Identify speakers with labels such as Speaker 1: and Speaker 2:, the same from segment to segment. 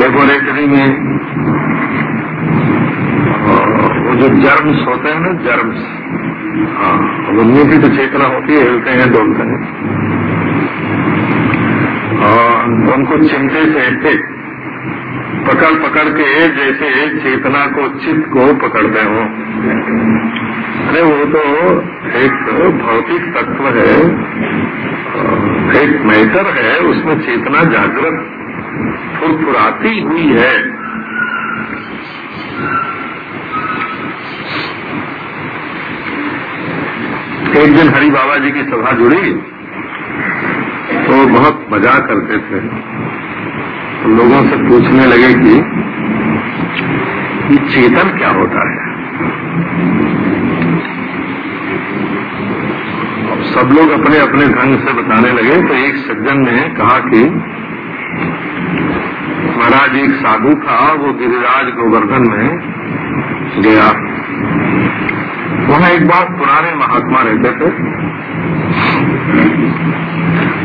Speaker 1: में, वो जो जर्म्स होते हैं ना जर्म्स हाँ उनमें भी तो चेतना होती है, हिलते हैं, डोलते हैं। और उनको चिमटे से पकड़ पकड़ के जैसे चेतना को, चित्त को पकड़ते हो अरे वो तो एक भौतिक तत्व है, एक मैटर है, उसमें चेतना जागृत फुरफुराती हुई है। एक दिन हरि बाबा जी की सभा जुड़ी तो बहुत मज़ा करते थे। तो लोगों से पूछने लगे कि, ये चेतन क्या होता है? अब सब लोग अपने अपने ढंग से बताने लगे तो एक सज्जन ने कहा कि महाराज एक साधु था, वो गिरिराज गोवर्धन में गया। वहाँ एक बार पुराने महात्मा रहते थे।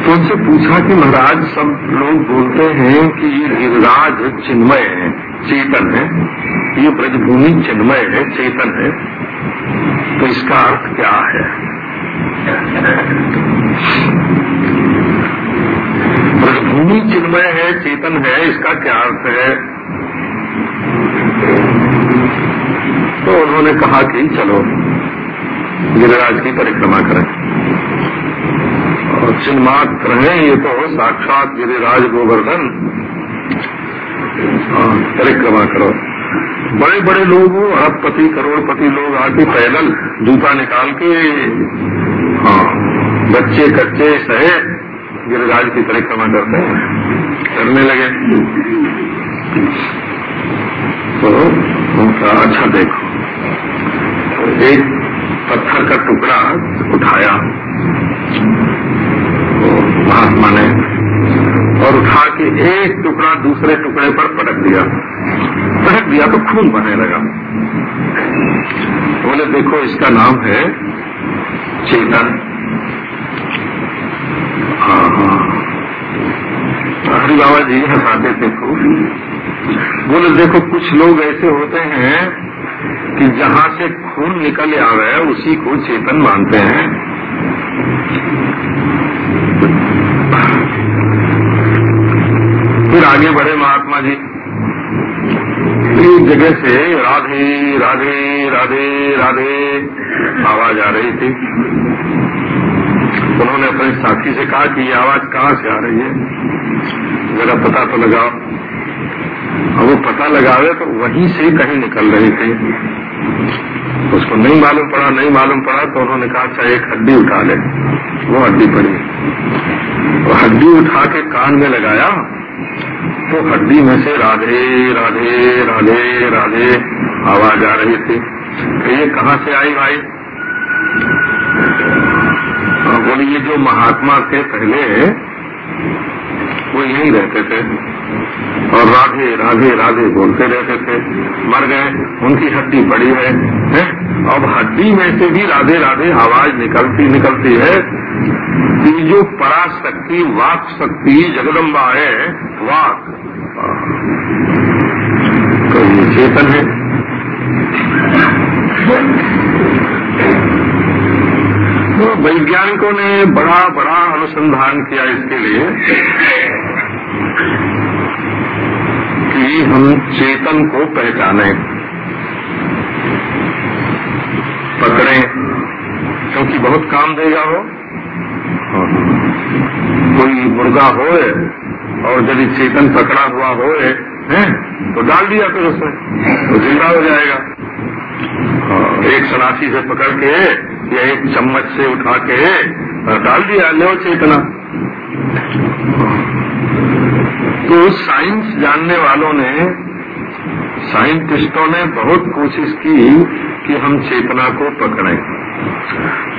Speaker 1: तो उनसे पूछा कि महाराज, सब लोग बोलते हैं कि ये गिरिराज चिन्मय है, चेतन है। ये ब्रजभूमि चिन्मय है, चेतन है। तो इसका अर्थ क्या है? ब्रजभूमि चिन्मय है चेतन है इसका क्या अर्थ है? तो उन्होंने कहा कि चलो गिरिराज की परिक्रमा करें। और चिन्मात्र है ये तो साक्षात गिरिराज गोवर्धन हाँ, परिक्रमा करो। बड़े बड़े लोग अरबपति करोड़पति लोग आके पैदल जूता निकाल के हाँ बच्चे कच्चे सहे गिरिराज की परिक्रमा करते हैं। करने लगे। तो उनका अच्छा देखो। एक पत्थर का टुकड़ा उठाया। महात्मा ने और उठा के एक टुकड़ा दूसरे टुकड़े पर पटक दिया। पटक दिया तो खून बहने लगा। बोले, देखो, इसका नाम है चेतन। हरि बाबा जी हंसाते थे खूब बोले, देखो, कुछ लोग ऐसे होते हैं कि जहाँ से खून निकल आवे, उसी को चेतन मानते हैं। फिर आगे बढ़े महात्मा जी। एक जगह से राधे राधे राधे राधे आवाज़ आ रही थी। उन्होंने अपने साथी से कहा कि ये आवाज़ कहाँ से आ रही है? जरा पता तो लगाओ। और वो पता लगावे तो वहीं से कहीं निकल रही थी। उसको नहीं मालूम पड़ा, नहीं मालूम पड़ा तो उन्होंने कहा अच्छा एक हड्डी उठा ले। वो हड्डी पड़ी। वो हड्डी उठा के कान में लगाया तो हड्डी में से राधे राधे राधे राधे आवाज़ आ रही थी। तो ये कहाँ से आई भाई? बोली ये जो महात्मा थे पहले वो यहीं रहते थे। और राधे राधे राधे बोलते रहते थे। मर गए उनकी हड्डी बड़ी है, है? अब हड्डी में से भी राधे राधे आवाज़ निकलती निकलती है। कि जो पराशक्ति वाक शक्ति जगदम्बा है वाक। तो ये चेतन है। वैज्ञानिकों ने बड़ा बड़ा अनुसंधान किया इसके लिए कि हम चेतन को पहचाने, पकड़े, क्योंकि बहुत काम देगा वो। कोई मुर्गा हो और यदि चेतन पकड़ा हुआ हो है तो डाल दिया फिर उसमें तो ज़िंदा हो जाएगा। एक सनासी से पकड़ के, या एक चम्मच से उठा के डाल दिया, लो चेतना। तो साइंस जानने वालों ने, साइंटिस्टों ने बहुत कोशिश की कि हम चेतना को पकड़ें।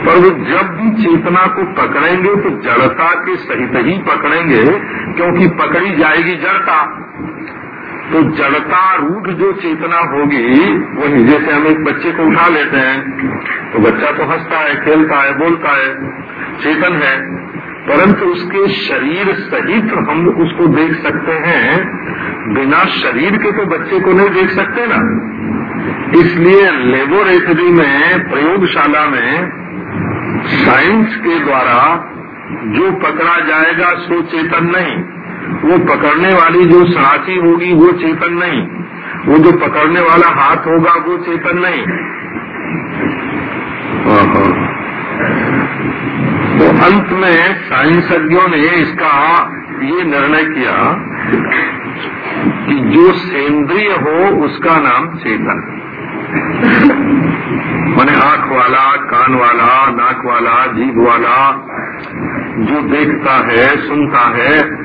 Speaker 1: पर वो जब भी चेतना को पकड़ेंगे तो जड़ता के सहित ही पकड़ेंगे, क्योंकि पकड़ी जाएगी जड़ता। तो जड़ता रूढ़ जो चेतना होगी वही जैसे हम एक बच्चे को उठा लेते हैं। तो बच्चा तो हंसता है, खेलता है, बोलता है, चेतन है। परंतु उसके शरीर सहित हम उसको देख सकते हैं। बिना शरीर के तो बच्चे को नहीं देख सकते ना। इसलिए लेबोरेटरी में, प्रयोगशाला में, साइंस के द्वारा जो पकड़ा जाएगा, सो चेतन नहीं। वो पकड़ने वाली जो साथी होगी, वो चेतन नहीं। वो जो पकड़ने वाला हाथ होगा, वो चेतन नहीं। तो अंत में साइंसज्ञों ने इसका ये निर्णय किया कि जो सेंद्रिय हो, उसका नाम चेतन। मैंने आँख वाला, कान वाला, नाक वाला, जीभ वाला, जो देखता है, सुनता है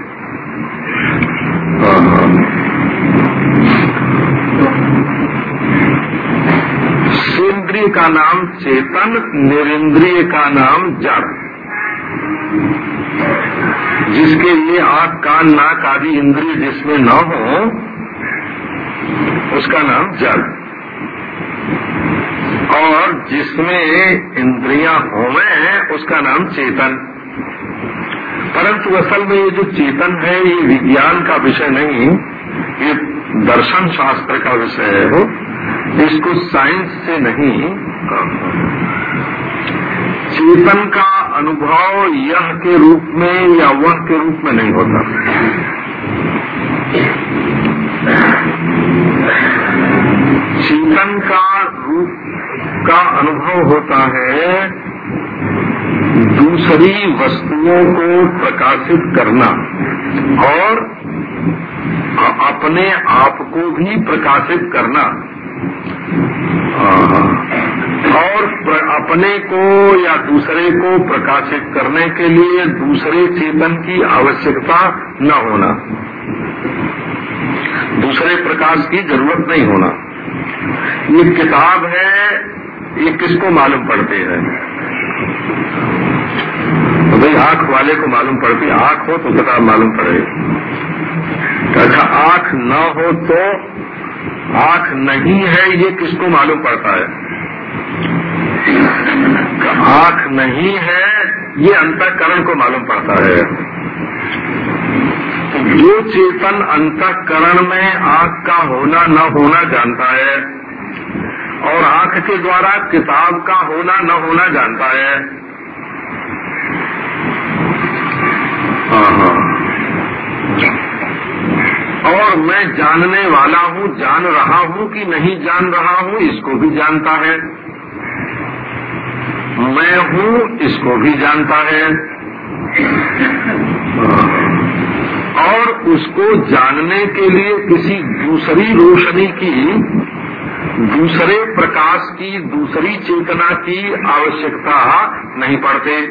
Speaker 1: सेंद्रिय का नाम चेतन, निरिंद्रिय का नाम जड़। जिसके लिए आँख, कान, नाक आदि इंद्रिय जिसमें न हो, उसका नाम जड़। और जिसमें इंद्रियाँ होवे, उसका नाम चेतन। परंतु असल में ये जो चेतन है, ये विज्ञान का विषय नहीं, ये दर्शन शास्त्र का विषय है वो। इसको साइंस से नहीं चेतन का अनुभव यह के रूप में या वह के रूप में नहीं होता। चेतन का रूप का अनुभव होता है, दूसरी वस्तुओं को प्रकाशित करना और अपने आप को भी प्रकाशित करना। और अपने को या दूसरे को प्रकाशित करने के लिए दूसरे चेतन की आवश्यकता न होना। दूसरे प्रकाश की ज़रूरत नहीं होना। ये किताब है, ये किसको मालूम पड़ती है? तो भाई आँख वाले को मालूम पड़ती आँख हो तो किताब मालूम पड़ेगी। तो अच्छा आँख न हो तो आँख नहीं है ये किसको मालूम पड़ता है? आँख नहीं है ये अंतकरण को मालूम पड़ता है। जो चेतन अंतकरण में आँख का होना न होना जानता है और आँख के द्वारा किताब का होना न होना जानता हाँ, हाँ। और मैं जानने वाला हूँ, जान रहा हूँ कि नहीं जान रहा हूँ, इसको भी जानता है। मैं हूँ, इसको भी जानता है। और उसको जानने के लिए किसी दूसरी रोशनी की, दूसरे प्रकाश की, दूसरी चेतना की आवश्यकता नहीं पड़ते।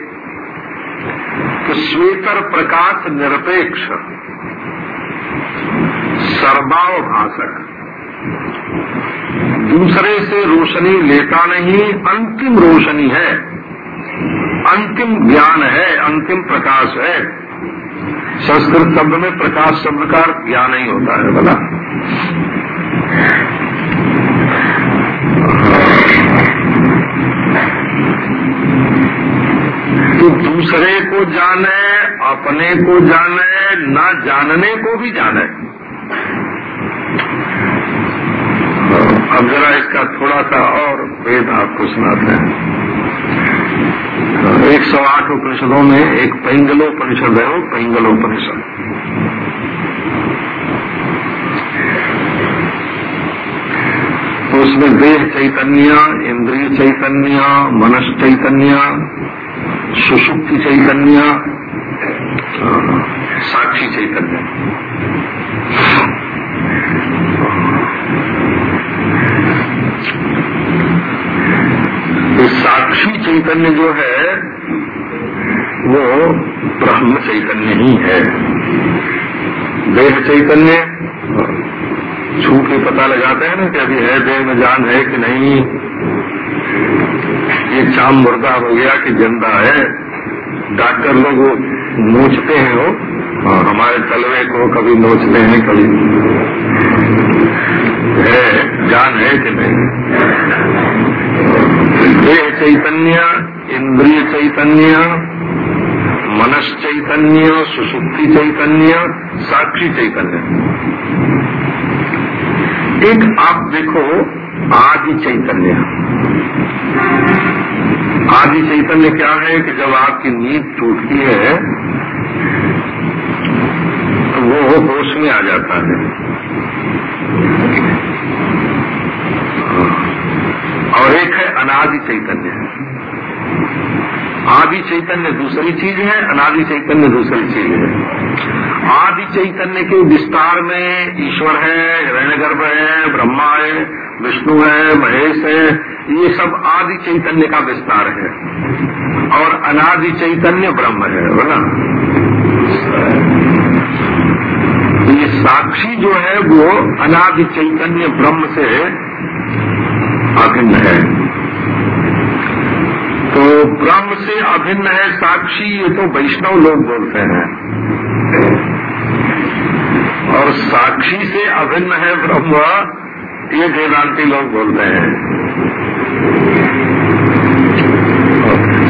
Speaker 1: तो श्वेतर प्रकाश निरपेक्ष। सर्वाव भाषक। दूसरे से रोशनी लेता नहीं, अंतिम रोशनी है। अंतिम ज्ञान है, अंतिम प्रकाश है। संस्कृत शब्द में प्रकाश शब्द का ज्ञान ही होता है बोला तो दूसरे को जाने, अपने को जाने, न जानने को भी जाने। अब जरा इसका थोड़ा सा और वेद आपको सुनाते हैं एक सौ आठ उपनिषदों में एक पैंगलो परिषद है, वो पैंगलोपनिषद तो उसमें देह चैतन्य, इंद्रिय चैतन्य, मनस चैतन्य सुषुप्ति चैतन्य, साक्षी चैतन्य। तो साक्षी चैतन्य जो है, वो ब्रह्म चैतन्य ही है। देह चैतन्य, छू के पता लगाते हैं ना कि अभी है देह में जान है कि नहीं। ये चाम मुर्दा हो गया कि ज़िंदा है। डॉक्टर लोग वो नोचते हैं वो। और हमारे तलवे को कभी नोचते हैं, कभी है, जान है कि नहीं। देह चैतन्य, इंद्रिय चैतन्य, मनस चैतन्य, सुसुप्ति चैतन्य, साक्षी चैतन्य। एक आप देखो, आदि चैतन्य। आदि चैतन्य क्या है कि जब आपकी नींद टूटती है वो होश में आ जाता है। और एक है अनादि चैतन्य। आदि चैतन्य दूसरी चीज़ है, अनादि चैतन्य दूसरी चीज़ है। आदि चैतन्य के विस्तार में ईश्वर है, हिरण्यगर्भ है, ब्रह्मा है, विष्णु है, महेश है, ये सब आदि चैतन्य का विस्तार है। और अनादि चैतन्य ब्रह्म है बोला साक्षी जो है वो अनादि चैतन्य ब्रह्म से अभिन्न है। तो ब्रह्म से अभिन्न है, साक्षी ये तो वैष्णव लोग बोलते हैं। और साक्षी से अभिन्न है ब्रह्म, ये वेदांति लोग बोलते हैं।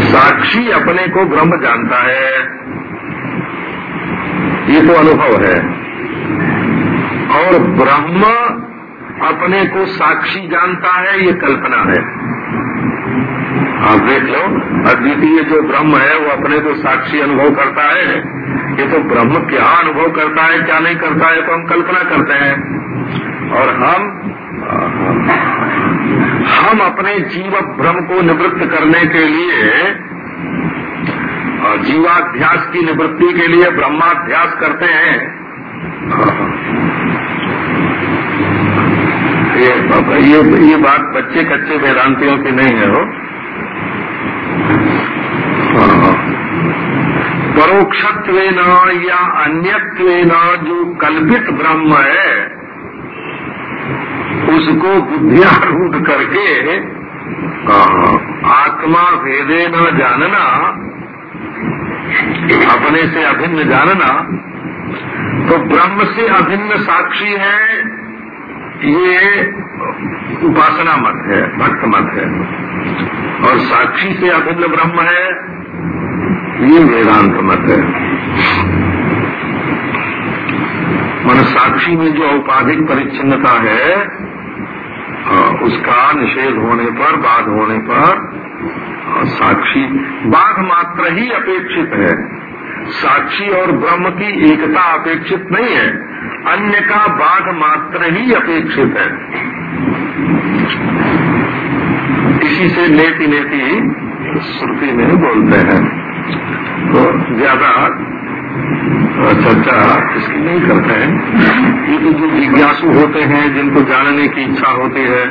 Speaker 1: साक्षी अपने को ब्रह्म जानता है। ये तो अनुभव है। और ब्रह्म अपने को साक्षी जानता है, ये कल्पना है। आप देख लो, अद्वितीय जो ब्रह्म है, वो अपने को साक्षी अनुभव करता है। ये तो ब्रह्म क्या अनुभव करता है, क्या नहीं करता है तो हम कल्पना करते हैं। और हम हम अपने जीव भ्रम को निवृत्त करने के लिए जीवाध्यास की निवृत्ति के लिए ब्रह्माध्यास करते हैं। ये ये ये बात बच्चे कच्चे वेदांतियों की नहीं है हो। परोक्षत्व या अन्यत्व जो कल्पित ब्रह्म है, उसको बुद्धियारूढ़ करके आत्मा भेदे न जानना, अपने से अभिन्न जानना तो ब्रह्म से अभिन्न साक्षी है ये उपासना मत है, भक्त मत है। और साक्षी से अभिन्न ब्रह्म है, ये वेदांत मत है। मन साक्षी में जो औपाधिक परिच्छिन्नता है उसका निषेध होने पर, बाध होने पर साक्षी बाघ मात्र ही अपेक्षित है। साक्षी और ब्रह्म की एकता अपेक्षित नहीं है। अन्य का बाघ मात्र ही अपेक्षित है। इसी से नेति नेति श्रुति में बोलते हैं। तो ज़्यादा चर्चा इसकी नहीं करते हैं। ये तो जो जिज्ञासु होते हैं, जिनको जानने की इच्छा होती है,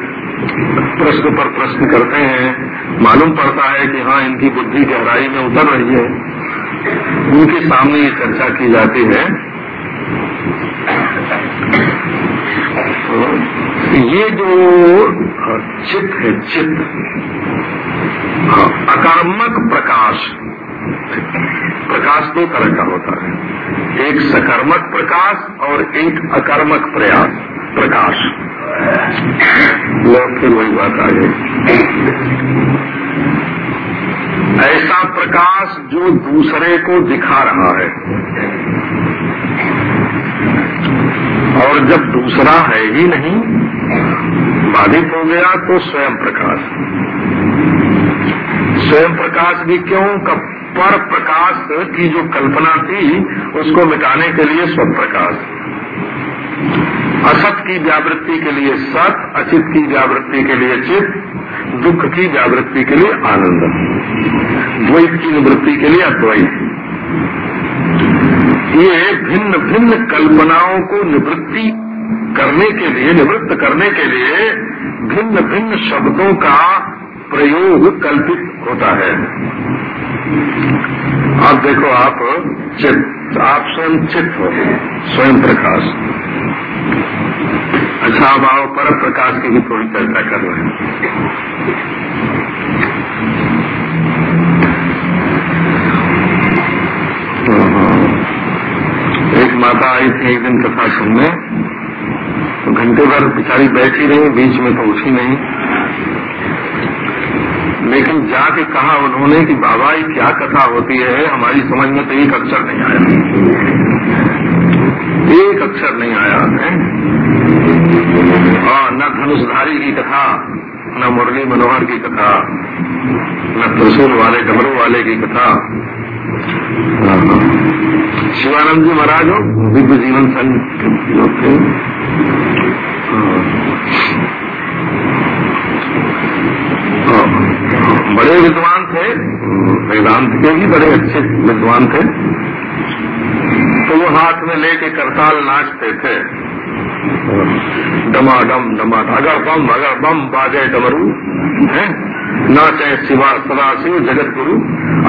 Speaker 1: प्रश्न पर प्रश्न करते हैं, मालूम पड़ता है कि हाँ इनकी बुद्धि गहराई में उतर रही है। उनके सामने ये चर्चा की जाती है। ये जो चित्त है, चित्त। अकर्मक प्रकाश। प्रकाश दो तरह का होता है। एक सकर्मक प्रकाश और एक अकर्मक प्रयास प्रकाश। फिर वही बात आ गई ऐसा प्रकाश जो दूसरे को दिखा रहा है। और जब दूसरा है ही नहीं, बाधित हो गया तो स्वयं प्रकाश। स्वयं प्रकाश भी क्यों? कब? पर प्रकाश की जो कल्पना थी, उसको मिटाने के लिए स्व प्रकाश। असत की व्यावृत्ति के लिए सत, अचित की व्यावृत्ति के लिए चित, दुख की व्यावृत्ति के लिए आनंद। द्वैत की निवृत्ति के लिए अद्वैत। ये भिन्न भिन्न कल्पनाओं को निवृत्ति करने के लिए, निवृत्त करने के लिए भिन्न भिन्न शब्दों का प्रयोग कल्पित होता है। अब देखो, आप चित्त आप स्वयं चित्त हो, स्वयं प्रकाश। अच्छा अब आओ पर प्रकाश की भी थोड़ी चर्चा कर रहे हैं एक माता आई थी एक दिन कथा सुनने। तो घंटे भर बेचारी बैठी रही, बीच में तो उठी नहीं। लेकिन जाके कहा उन्होंने कि, बाबा, ये क्या कथा होती है? हमारी समझ में तो एक अक्षर नहीं आया। एक अक्षर नहीं आया, है? हाँ न धनुषधारी की कथा, न मुरली मनोहर की कथा, न त्रिशूल वाले डमरू वाले की कथा। शिवानंद जी महाराज हो, दिव्य जीवन संघ थे बड़े विद्वान थे, वेदांत के भी बड़े अच्छे विद्वान थे। तो वो हाथ में लेके करताल नाचते थे। डमाडम डमा अगर बम अगर बम बाजे डमरू, है? नाचे शिवा सदा शिव जगत गुरु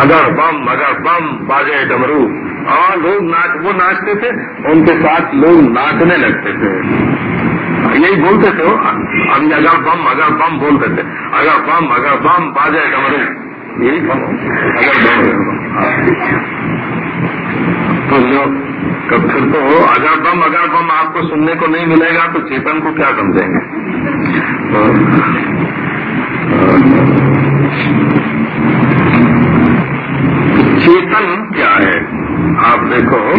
Speaker 1: अगर बम अगर बम बाजे डमरू। और लोग नाच वो नाचते थे उनके साथ लोग नाचने लगते थे। यही बोलते थे अभी अगर बम अगर बम बोलते थे अगर बम अगर बम बाजे डमरू। यही अगर बम तो लोग कब फिर तो हो अगर बम अगर बम आपको सुनने को नहीं मिलेगा तो चेतन को क्या समझेंगे? तो, चेतन क्या है? आप देखो,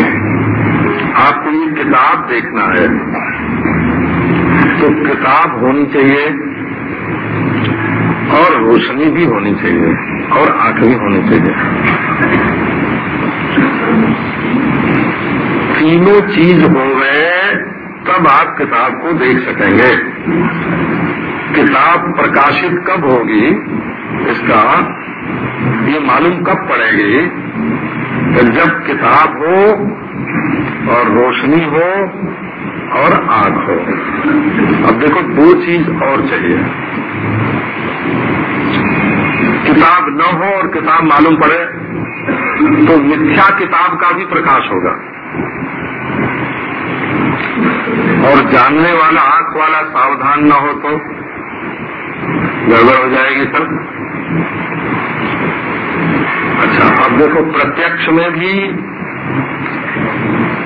Speaker 1: आपको ये किताब देखना है। तो किताब होनी चाहिए और रोशनी भी होनी चाहिए और आँख भी होनी चाहिए। तीनों चीज़ हो गए, तब आप किताब को देख सकेंगे। किताब प्रकाशित कब होगी, इसका ये मालूम कब पड़ेगी? तो जब किताब हो, और रोशनी हो, और आग हो। अब देखो, दो चीज़ और चाहिए। किताब न हो और किताब मालूम पड़े तो मिथ्या किताब का भी प्रकाश होगा। और जानने वाला आँख वाला सावधान न हो तो गड़बड़ हो जाएगी सर। अच्छा अब देखो, प्रत्यक्ष में भी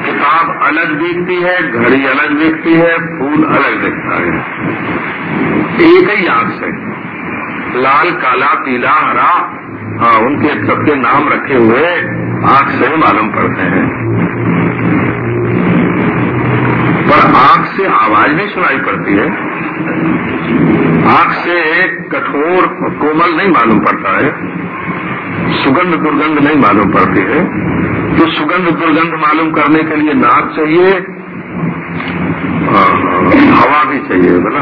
Speaker 1: किताब अलग दिखती है, घड़ी अलग दिखती है, फूल अलग दिखता है। एक ही आँख से। लाल, काला, पीला, हरा हाँ उनके सबके नाम रखे हुए आँख से मालूम पड़ते हैं। पर आँख से आवाज़ भी सुनाई पड़ती है। आँख से एक कठोर कोमल नहीं मालूम पड़ता है। सुगंध दुर्गंध नहीं मालूम पड़ती है। तो सुगंध दुर्गंध मालूम करने के लिए नाक चाहिए हवा भी चाहिए बोला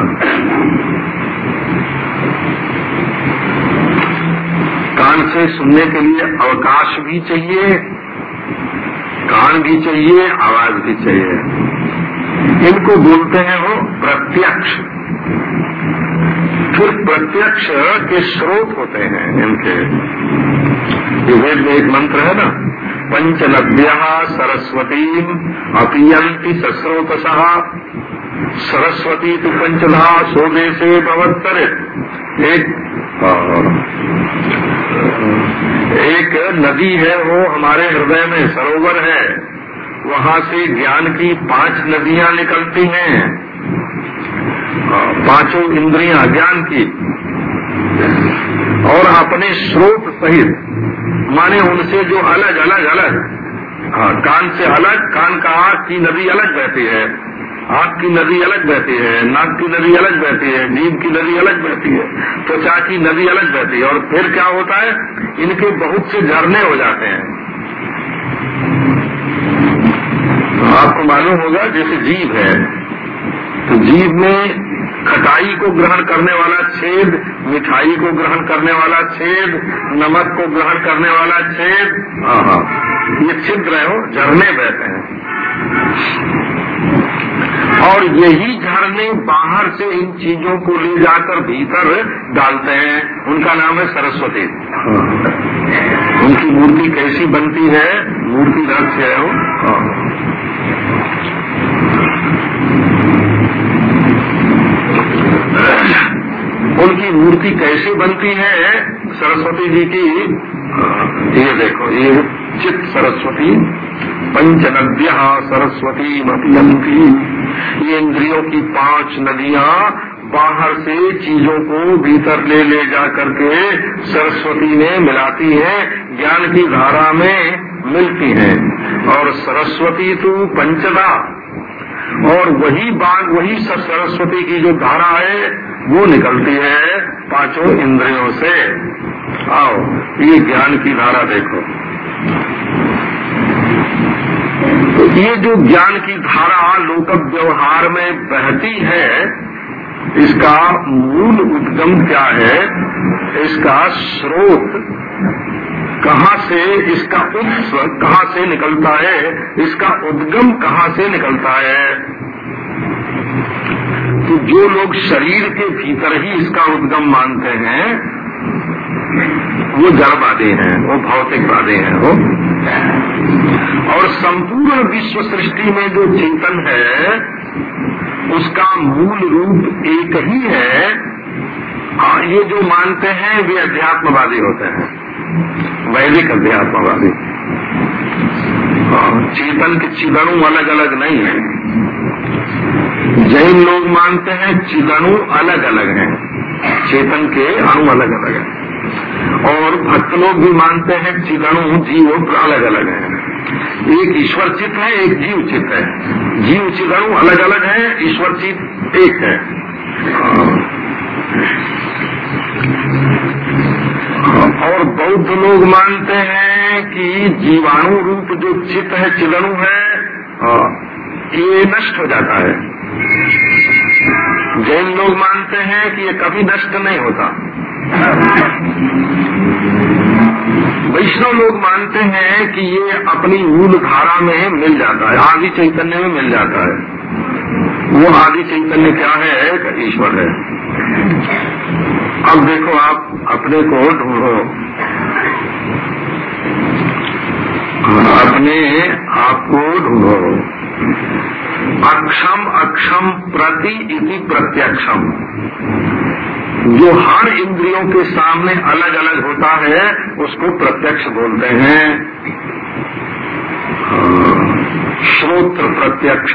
Speaker 1: कान से सुनने के लिए अवकाश भी चाहिए, कान भी चाहिए, आवाज़ भी चाहिए। इनको बोलते हैं वो प्रत्यक्ष। फिर प्रत्यक्ष के स्रोत होते हैं इनके। वेद में एक मंत्र है ना पंचनद्य सरस्वती अपीयंती सस्रोत सरस्वती तो पंचधा सोदे से भवत्तरित एक एक नदी है वो हमारे हृदय में सरोवर है। वहाँ से ज्ञान की पाँच नदियाँ निकलती हैं। पाँचों इंद्रियाँ ज्ञान की। और अपने स्रोत सहित, माने उनसे जो अलग अलग अलग। हाँ कान से अलग, कान का आँख की नदी अलग बहती है। आँख की नदी अलग बहती है, नाक की नदी अलग बहती है, नींद की नदी अलग बहती है, त्वचा की नदी अलग बहती है। और फिर क्या होता है? इनके बहुत से झरने हो जाते हैं तो आपको मालूम होगा, जैसे जीव है तो जीव में खटाई को ग्रहण करने वाला छेद, मिठाई को ग्रहण करने वाला छेद, नमक को ग्रहण करने वाला छेद हाँ हाँ ये छिद्र है झरने बहते हैं। और यही झरने बाहर से इन चीज़ों को ले जाकर भीतर डालते हैं, उनका नाम है सरस्वती। उनकी मूर्ति कैसी बनती है, मूर्ति रहस्य है वो उनकी मूर्ति कैसे बनती है, सरस्वती जी की, ये देखो, ये चित सरस्वती पंच नद्या सरस्वती मतियंती ये इंद्रियों की पाँच नदियाँ बाहर से चीज़ों को भीतर ले ले जा करके सरस्वती में मिलाती है, ज्ञान की धारा में मिलती है। और सरस्वती तो पंचदा। और वही बाग, वही सरस्वती की जो धारा है, वो निकलती है पाँचों इंद्रियों से। आओ, ये ज्ञान की धारा देखो। तो ये जो ज्ञान की धारा लोक व्यवहार में बहती है इसका मूल उद्गम क्या है? इसका स्रोत। कहाँ से इसका उत्स कहाँ से निकलता है? इसका उद्गम कहाँ से निकलता है? तो जो लोग शरीर के भीतर ही इसका उद्गम मानते हैं, वो जड़वादी हैं, वो भौतिकवादी हैं, वो। और संपूर्ण विश्व सृष्टि में जो चिंतन है उसका मूल रूप एक ही है। हाँ, ये जो मानते हैं वे अध्यात्मवादी होते हैं। वैदिक अध्यात्मवादी। हाँ, चेतन के चिदणु अलग अलग नहीं है। जैन लोग मानते हैं चिदणु अलग अलग हैं। चेतन के अणु अलग अलग हैं। और भक्त लोग भी मानते हैं चिदणु जीव अलग अलग हैं। एक ईश्वर चित्त है, एक जीव चित्त है। जीव चिदणु अलग अलग है, ईश्वर चित्त एक है। और बौद्ध लोग मानते हैं कि जीवाणु रूप जो चित्त है, चिदणु है, ये नष्ट हो जाता है। जैन लोग मानते हैं कि ये कभी नष्ट नहीं होता। वैष्णव लोग मानते हैं कि ये अपनी मूल धारा में मिल जाता है, आदि चैतन्य में मिल जाता है। वो आदि चैतन्य क्या है? ईश्वर है। अब देखो आप अपने को ढूंढो। अपने आप को ढूंढो। अक्षम अक्षम प्रति इति प्रत्यक्षम। जो हर इंद्रियों के सामने अलग अलग होता है, उसको प्रत्यक्ष बोलते हैं। श्रोत्र प्रत्यक्ष,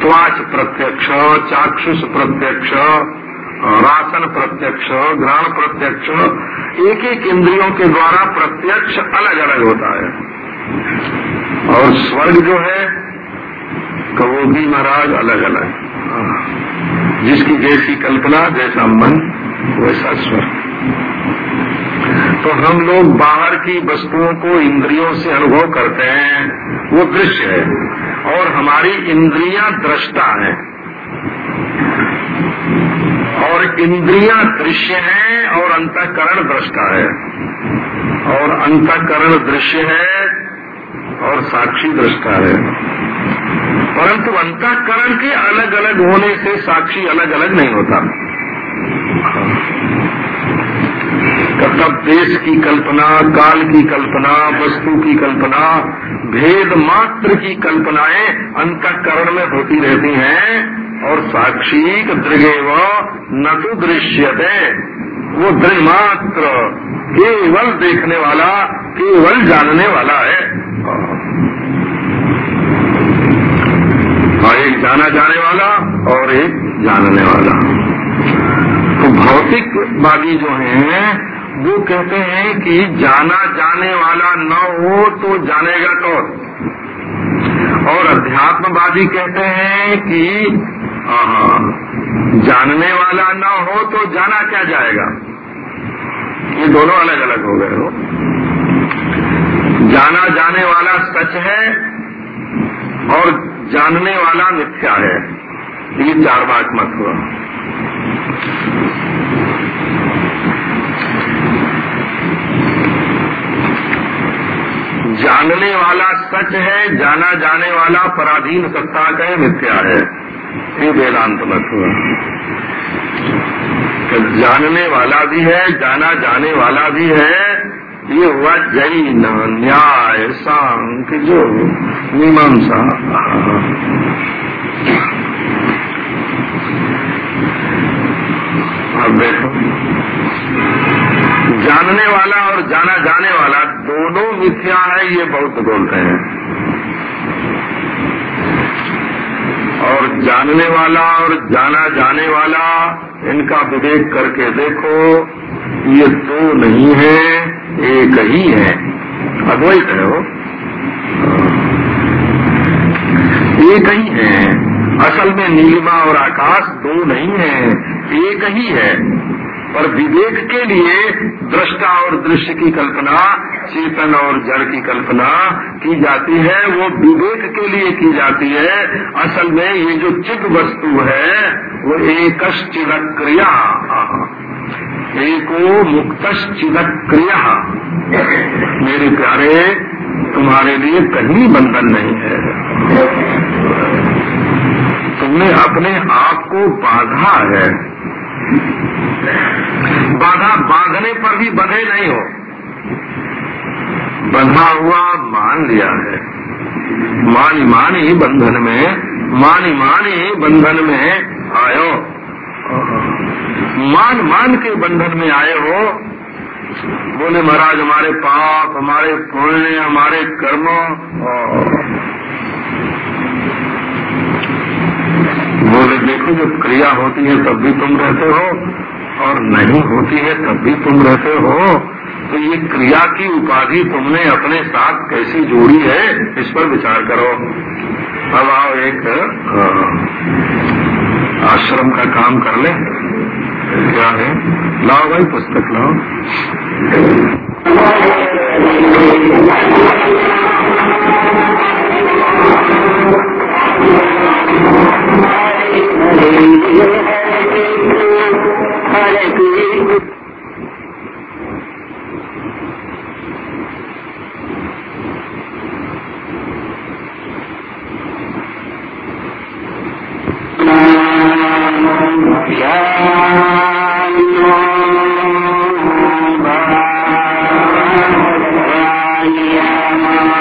Speaker 1: त्वाच प्रत्यक्ष, चाक्षुष प्रत्यक्ष राशन प्रत्यक्ष, घ्राण प्रत्यक्ष एक एक इंद्रियों के द्वारा प्रत्यक्ष अलग अलग होता है। और स्वर्ग जो है तो वो भी महाराज अलग अलग जिसकी जैसी कल्पना, जैसा मन, वैसा स्वर्ग। तो हम लोग बाहर की वस्तुओं को इंद्रियों से अनुभव करते हैं, वो दृश्य है। और हमारी इंद्रियाँ दृष्टा है। और इंद्रियाँ दृश्य हैं और अंतकरण दृष्टा है। और अंतकरण दृश्य है और साक्षी दृष्टा है। परंतु अंतकरण के अलग अलग होने से साक्षी अलग अलग नहीं होता। तब देश की कल्पना, काल की कल्पना, वस्तु की कल्पना, भेद मात्र की कल्पनाएँ अंतकरण में होती रहती हैं और साक्षी दृगेव न तो दृश्यते। वो दृढ़ मात्र केवल देखने वाला, केवल जानने वाला है। और एक जाना जाने वाला और एक जानने वाला। तो भौतिक भौतिकवादी जो हैं, वो कहते हैं कि जाना जाने वाला न हो तो जानेगा कौन? और अध्यात्मवादी कहते हैं कि जानने वाला न हो तो जाना क्या जाएगा? ये दोनों अलग अलग हो गए हो। जाना जाने वाला सच है और जानने वाला मिथ्या है। ये चार बात मत हुआ जानने वाला सच है, जाना जाने वाला पराधीन सत्ता का मिथ्या है। ये वेदांत मत हुआ तो जानने वाला भी है, जाना जाने वाला भी है ये हुआ जैन न्याय सांख्य जो मीमांसा। अब देखो, जानने वाला और जाना जाने वाला दोनों मिथ्या है, ये बहुत बोलते हैं। और
Speaker 2: जानने वाला और जाना जाने वाला, इनका विवेक करके देखो ये दो नहीं है, एक ही है। अद्वैत है वो एक ही है। असल में नीलिमा और आकाश दो नहीं है, एक ही है। पर विवेक के लिए दृष्टा और दृश्य की कल्पना, चेतन और जड़ की कल्पना की जाती है, वो विवेक के लिए की जाती है। असल में ये जो चिद वस्तु है, वो एक क्रिया एको चिदक क्रिया। मेरे प्यारे, तुम्हारे लिए कहीं बंधन नहीं है। तुमने अपने आप को बाधा है। बाधा बांधने पर भी बंधे नहीं हो। बंधा हुआ मान लिया है। मानी मानी बंधन में, मानी मानी बंधन में आयो। मान मान के बंधन में आए हो, बोले, महाराज, हमारे पाप, हमारे पुण्य, हमारे कर्म बोले, देखो, जब क्रिया होती है, तब भी तुम रहते हो और नहीं होती है, तब भी तुम रहते हो। तो ये क्रिया की उपाधि तुमने अपने साथ कैसी जोड़ी है, इस पर विचार करो। अब आओ एक आश्रम का काम कर ले। क्या है? लाओ भाई पुस्तक लाओ। Thank you.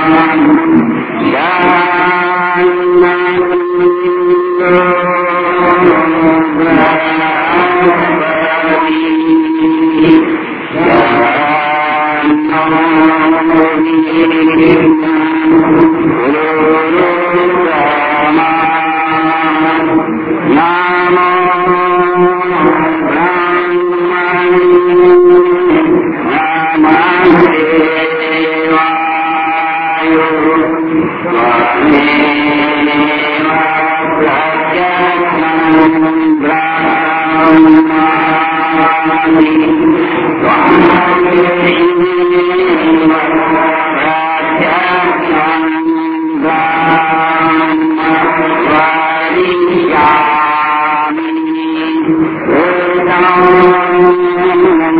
Speaker 2: ഉണ്ടാകുന്നു